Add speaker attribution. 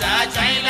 Speaker 1: ta chai la